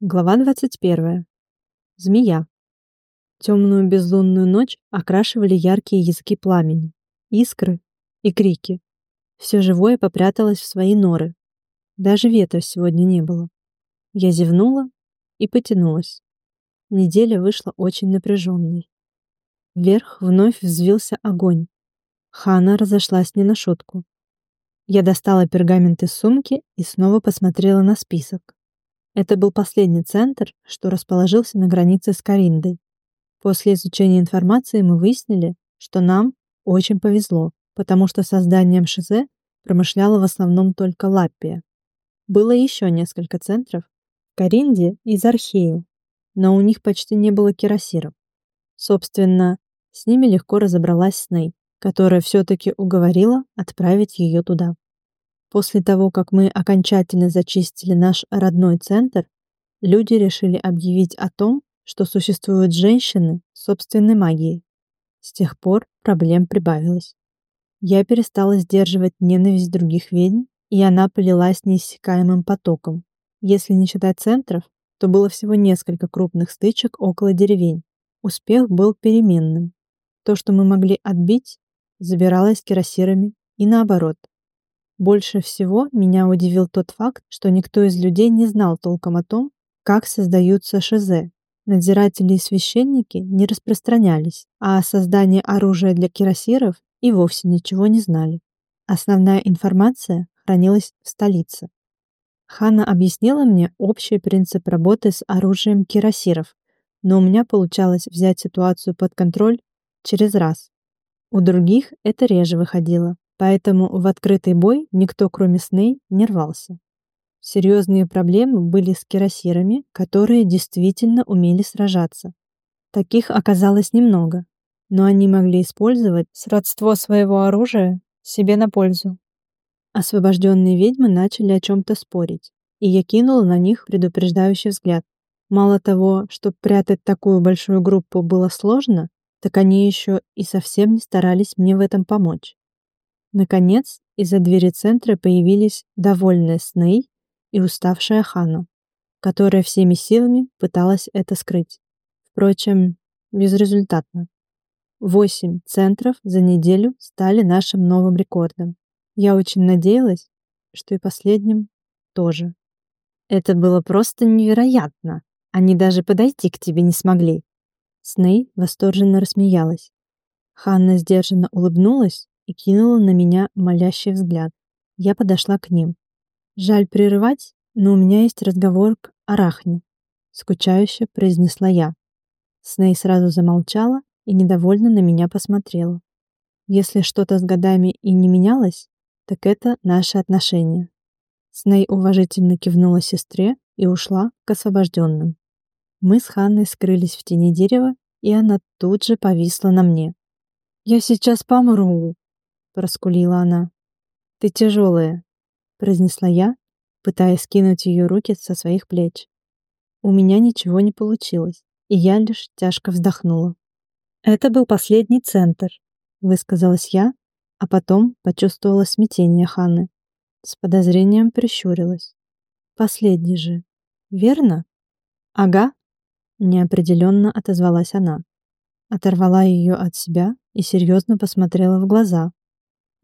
Глава 21. Змея. Темную безлунную ночь окрашивали яркие языки пламени, искры и крики. Все живое попряталось в свои норы. Даже ветра сегодня не было. Я зевнула и потянулась. Неделя вышла очень напряженной. Вверх вновь взвился огонь. Хана разошлась не на шутку. Я достала пергамент из сумки и снова посмотрела на список. Это был последний центр, что расположился на границе с Кариндой. После изучения информации мы выяснили, что нам очень повезло, потому что созданием Шизе промышляла в основном только Лаппия. Было еще несколько центров в Каринде и Зархею, но у них почти не было кирасиров. Собственно, с ними легко разобралась Сней, которая все-таки уговорила отправить ее туда. После того, как мы окончательно зачистили наш родной центр, люди решили объявить о том, что существуют женщины собственной магией. С тех пор проблем прибавилось. Я перестала сдерживать ненависть других ведьм, и она полилась неиссякаемым потоком. Если не считать центров, то было всего несколько крупных стычек около деревень. Успех был переменным. То, что мы могли отбить, забиралось кирасирами и наоборот. Больше всего меня удивил тот факт, что никто из людей не знал толком о том, как создаются шизе. Надзиратели и священники не распространялись, а о создании оружия для кирасиров и вовсе ничего не знали. Основная информация хранилась в столице. Ханна объяснила мне общий принцип работы с оружием кирасиров, но у меня получалось взять ситуацию под контроль через раз. У других это реже выходило, Поэтому в открытый бой никто, кроме Сней, не рвался. Серьезные проблемы были с кирасирами, которые действительно умели сражаться. Таких оказалось немного, но они могли использовать сродство своего оружия себе на пользу. Освобожденные ведьмы начали о чем-то спорить, и я кинула на них предупреждающий взгляд. Мало того, что прятать такую большую группу было сложно, так они еще и совсем не старались мне в этом помочь. Наконец, из-за двери центра появились довольная Сней и уставшая Хана, которая всеми силами пыталась это скрыть. Впрочем, безрезультатно. Восемь центров за неделю стали нашим новым рекордом. Я очень надеялась, что и последним тоже. Это было просто невероятно. Они даже подойти к тебе не смогли. Сней восторженно рассмеялась. Ханна сдержанно улыбнулась и кинула на меня молящий взгляд. Я подошла к ним. «Жаль прерывать, но у меня есть разговор к Арахне», — скучающе произнесла я. Сней сразу замолчала и недовольно на меня посмотрела. Если что-то с годами и не менялось, так это наши отношения. Сней уважительно кивнула сестре и ушла к освобожденным. Мы с Ханной скрылись в тени дерева, и она тут же повисла на мне. «Я сейчас помру!» Проскулила она. «Ты тяжелая», — произнесла я, пытаясь скинуть ее руки со своих плеч. У меня ничего не получилось, и я лишь тяжко вздохнула. «Это был последний центр», — высказалась я, а потом почувствовала смятение Ханны. С подозрением прищурилась. «Последний же, верно?» «Ага», — неопределенно отозвалась она. Оторвала ее от себя и серьезно посмотрела в глаза,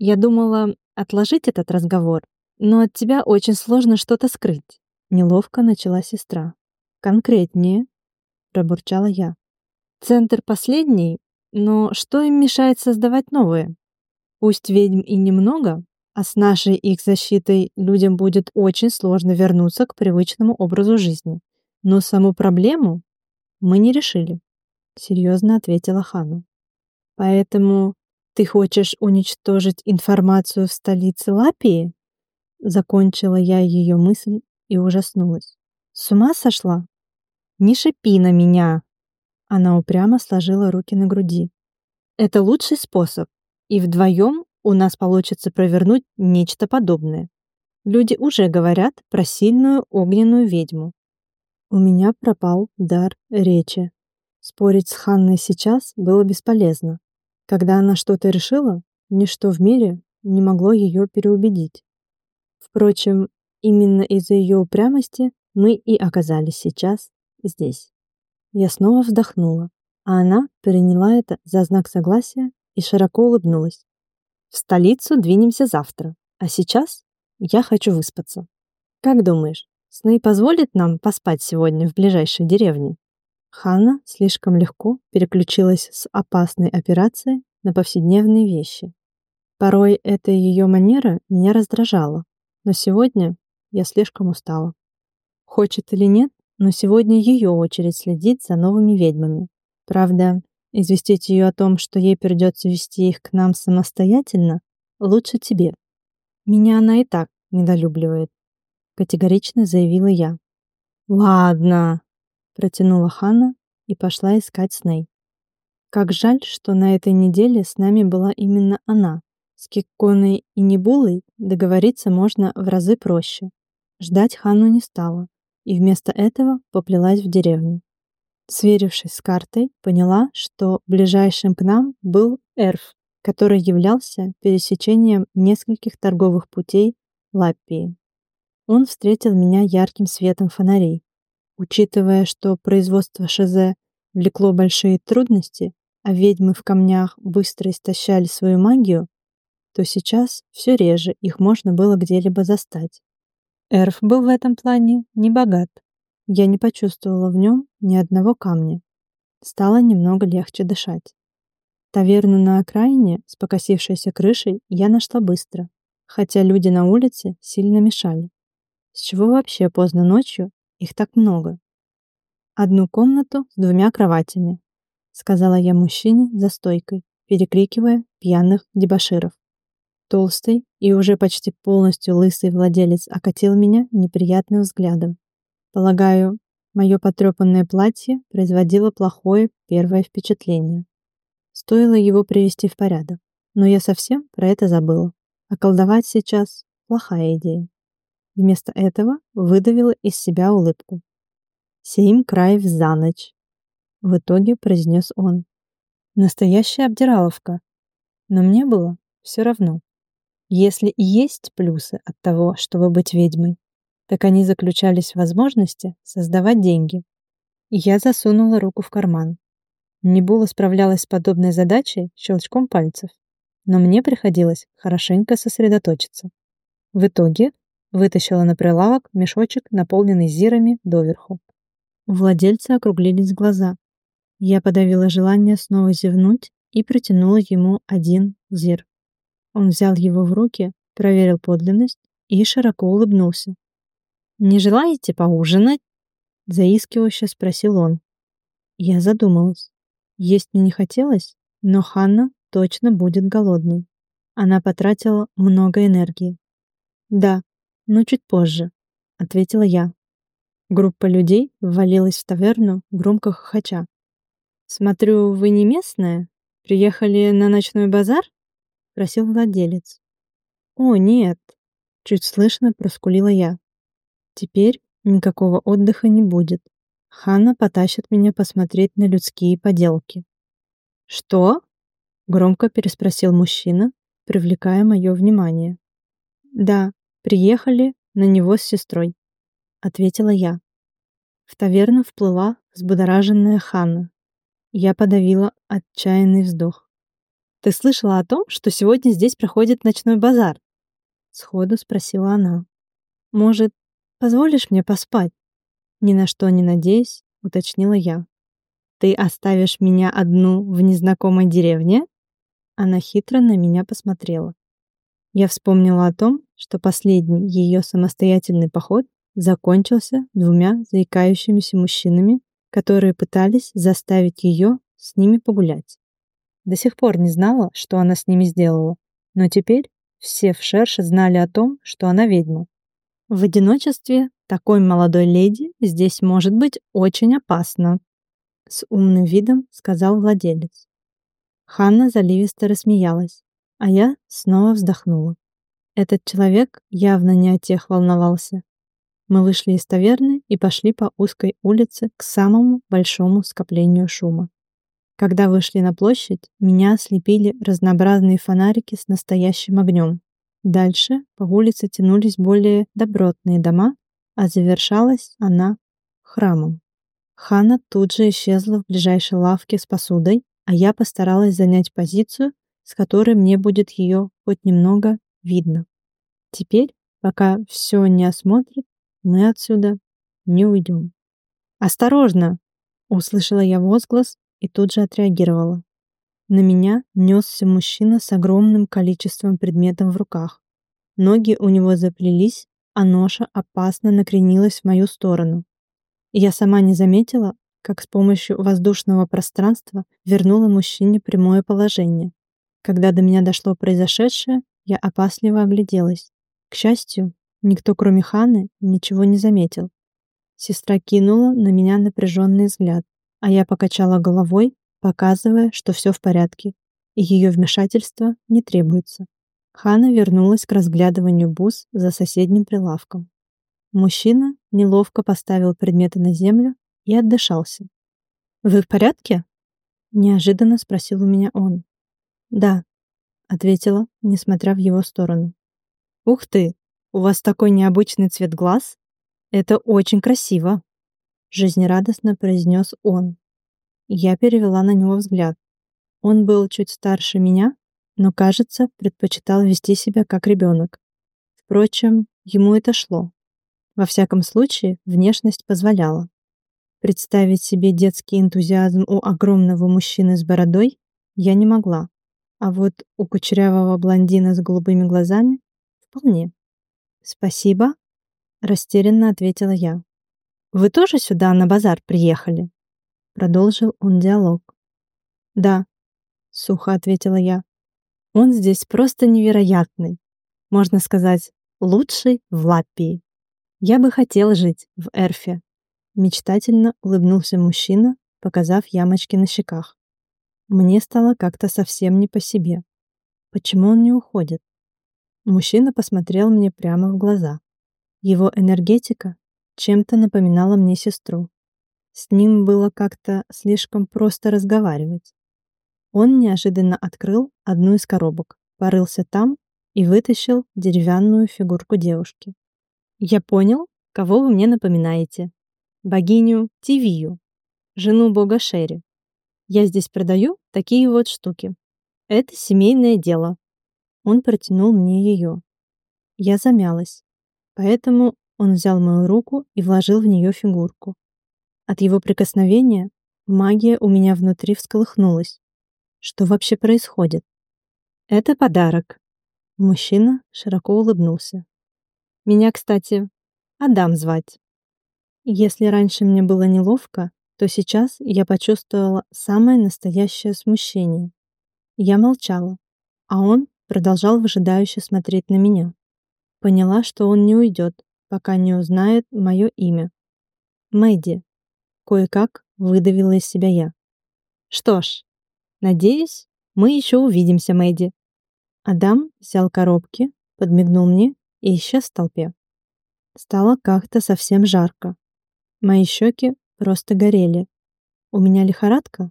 я думала отложить этот разговор, но от тебя очень сложно что-то скрыть. Неловко начала сестра. Конкретнее, пробурчала я. Центр последний, но что им мешает создавать новые? Пусть ведьм и немного, а с нашей их защитой людям будет очень сложно вернуться к привычному образу жизни. Но саму проблему мы не решили, серьезно ответила Хану. Поэтому «Ты хочешь уничтожить информацию в столице Лапии?» Закончила я ее мысль и ужаснулась. «С ума сошла? Не шипи на меня!» Она упрямо сложила руки на груди. «Это лучший способ, и вдвоем у нас получится провернуть нечто подобное. Люди уже говорят про сильную огненную ведьму. У меня пропал дар речи. Спорить с Ханной сейчас было бесполезно. Когда она что-то решила, ничто в мире не могло ее переубедить. Впрочем, именно из-за ее упрямости мы и оказались сейчас здесь. Я снова вздохнула, а она приняла это за знак согласия и широко улыбнулась. В столицу двинемся завтра, а сейчас я хочу выспаться. Как думаешь, Сны позволит нам поспать сегодня в ближайшей деревне? Ханна слишком легко переключилась с опасной операции на повседневные вещи. Порой эта ее манера меня раздражала, но сегодня я слишком устала. Хочет или нет, но сегодня ее очередь следить за новыми ведьмами. Правда, известить ее о том, что ей придется вести их к нам самостоятельно, лучше тебе. Меня она и так недолюбливает, категорично заявила я. Ладно, протянула Ханна и пошла искать Сней. Как жаль, что на этой неделе с нами была именно она. С Кикконой и Небулой договориться можно в разы проще. Ждать Ханну не стала, и вместо этого поплелась в деревню. Сверившись с картой, поняла, что ближайшим к нам был Эрф, который являлся пересечением нескольких торговых путей Лаппии. Он встретил меня ярким светом фонарей. Учитывая, что производство ШЗ влекло большие трудности, а ведьмы в камнях быстро истощали свою магию, то сейчас все реже их можно было где-либо застать. Эрф был в этом плане не богат. Я не почувствовала в нем ни одного камня. Стало немного легче дышать. Таверну на окраине с покосившейся крышей я нашла быстро, хотя люди на улице сильно мешали. С чего вообще поздно ночью их так много? Одну комнату с двумя кроватями, сказала я мужчине за стойкой, перекрикивая пьяных дебоширов. Толстый и уже почти полностью лысый владелец окатил меня неприятным взглядом. Полагаю, мое потрепанное платье производило плохое первое впечатление. Стоило его привести в порядок, но я совсем про это забыла. А колдовать сейчас – плохая идея. Вместо этого выдавила из себя улыбку. «Семь краев за ночь», — в итоге произнес он. Настоящая обдираловка. Но мне было все равно. Если есть плюсы от того, чтобы быть ведьмой, так они заключались в возможности создавать деньги. Я засунула руку в карман. Небула справлялась с подобной задачей щелчком пальцев, но мне приходилось хорошенько сосредоточиться. В итоге Вытащила на прилавок мешочек, наполненный зирами доверху. У владельца округлились глаза. Я подавила желание снова зевнуть и протянула ему один зир. Он взял его в руки, проверил подлинность и широко улыбнулся. «Не желаете поужинать?» Заискивающе спросил он. Я задумалась. Есть мне не хотелось, но Ханна точно будет голодной. Она потратила много энергии. Да, но чуть позже», — ответила я. Группа людей ввалилась в таверну, громко хохоча. «Смотрю, вы не местная? Приехали на ночной базар?» — просил владелец. «О, нет!» — чуть слышно проскулила я. «Теперь никакого отдыха не будет. Ханна потащит меня посмотреть на людские поделки». «Что?» — громко переспросил мужчина, привлекая мое внимание. «Да, Приехали на него с сестрой, ответила я. В таверну вплыла взбудораженная Ханна. Я подавила отчаянный вздох. Ты слышала о том, что сегодня здесь проходит ночной базар? Сходу спросила она. Может, позволишь мне поспать? Ни на что не надеясь, уточнила я. Ты оставишь меня одну в незнакомой деревне? Она хитро на меня посмотрела. Я вспомнила о том, что последний ее самостоятельный поход закончился двумя заикающимися мужчинами, которые пытались заставить ее с ними погулять. До сих пор не знала, что она с ними сделала, но теперь все в Шерше знали о том, что она ведьма. В одиночестве такой молодой леди здесь может быть очень опасно, с умным видом сказал владелец. Ханна заливисто рассмеялась а я снова вздохнула. Этот человек явно не о тех волновался. Мы вышли из таверны и пошли по узкой улице к самому большому скоплению шума. Когда вышли на площадь, меня ослепили разнообразные фонарики с настоящим огнем. Дальше по улице тянулись более добротные дома а завершалась она храмом. Хана тут же исчезла в ближайшей лавке с посудой, а я постаралась занять позицию, с которой мне будет ее хоть немного видно. Теперь, пока все не осмотрит, мы отсюда не уйдем. «Осторожно!» — услышала я возглас и тут же отреагировала. На меня несся мужчина с огромным количеством предметов в руках. Ноги у него заплелись, а ноша опасно накренилась в мою сторону. Я сама не заметила, как с помощью воздушного пространства вернула мужчине прямое положение. Когда до меня дошло произошедшее, я опасливо огляделась. К счастью, никто, кроме Ханы, ничего не заметил. Сестра кинула на меня напряженный взгляд, а я покачала головой, показывая, что все в порядке, и ее вмешательство не требуется. Хана вернулась к разглядыванию бус за соседним прилавком. Мужчина неловко поставил предметы на землю и отдышался. «Вы в порядке?» — неожиданно спросил у меня он. «Да», — ответила, несмотря в его сторону. «Ух ты! У вас такой необычный цвет глаз!» «Это очень красиво», — жизнерадостно произнес он. Я перевела на него взгляд. Он был чуть старше меня, но, кажется, предпочитал вести себя как ребенок. Впрочем, ему это шло. Во всяком случае, внешность позволяла. Представить себе детский энтузиазм у огромного мужчины с бородой я не могла, а вот у кучерявого блондина с голубыми глазами — вполне. «Спасибо», Растерянно ответила я. «Вы тоже сюда на базар приехали?» Продолжил он диалог. «Да», — сухо ответила я. «Он здесь просто невероятный. Можно сказать, лучший в Лаппии. Я бы хотел жить в Эрфе». Мечтательно улыбнулся мужчина, показав ямочки на щеках. Мне стало как-то совсем не по себе. Почему он не уходит? Мужчина посмотрел мне прямо в глаза. Его энергетика чем-то напоминала мне сестру. С ним было как-то слишком просто разговаривать. Он неожиданно открыл одну из коробок, порылся там и вытащил деревянную фигурку девушки. «Я понял, кого вы мне напоминаете. Богиню Тивию, жену бога Шери. Я здесь продаю такие вот штуки. Это семейное дело». Он протянул мне ее. Я замялась. Поэтому он взял мою руку и вложил в нее фигурку. От его прикосновения магия у меня внутри всколыхнулась. Что вообще происходит? Это подарок. Мужчина широко улыбнулся. Меня, кстати, Адам звать. Если раньше мне было неловко, то сейчас я почувствовала самое настоящее смущение. Я молчала, а он продолжал выжидающе смотреть на меня. Поняла, что он не уйдет, пока не узнает мое имя. Мэдди. Кое-как выдавила из себя я. Что ж, надеюсь, мы еще увидимся, Мэдди. Адам взял коробки, подмигнул мне и исчез в толпе. Стало как-то совсем жарко. Мои щеки просто горели. У меня лихорадка?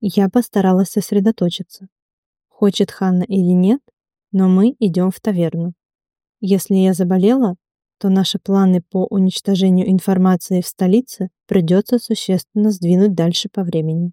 Я постаралась сосредоточиться. Хочет Ханна или нет, но мы идем в таверну. Если я заболела, то наши планы по уничтожению информации в столице придется существенно сдвинуть дальше по времени.